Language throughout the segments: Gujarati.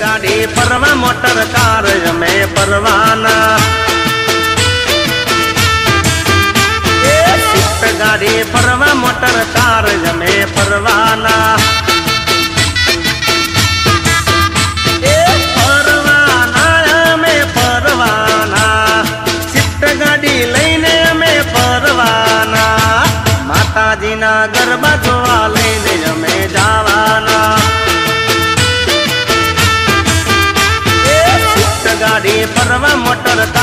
ગાડી પરવા મોટર કાર અમે પરવાના ગાડી પરવા મોટર કાર અમે ગાડી લઈને અમે ફરવાના. માતાજીના ગરબા ગાડી પરવા મોટર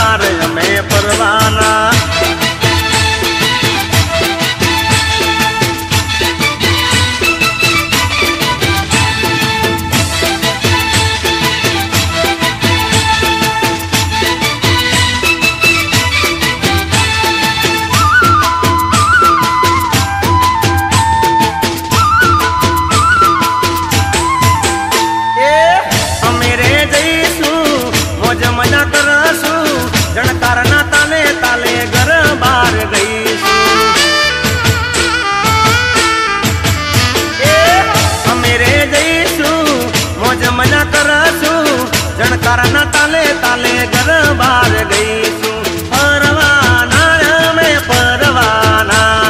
તાલે તાલે ઘર બહાર ગઈશું. ફરવાના અમે ફરવાના,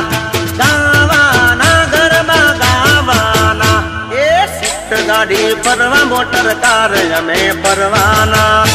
ગાવાના ગરબા ગાવાના. એ શિફ્ટ ગાડી ફરવા, મોટર કાર અમે ફરવાના.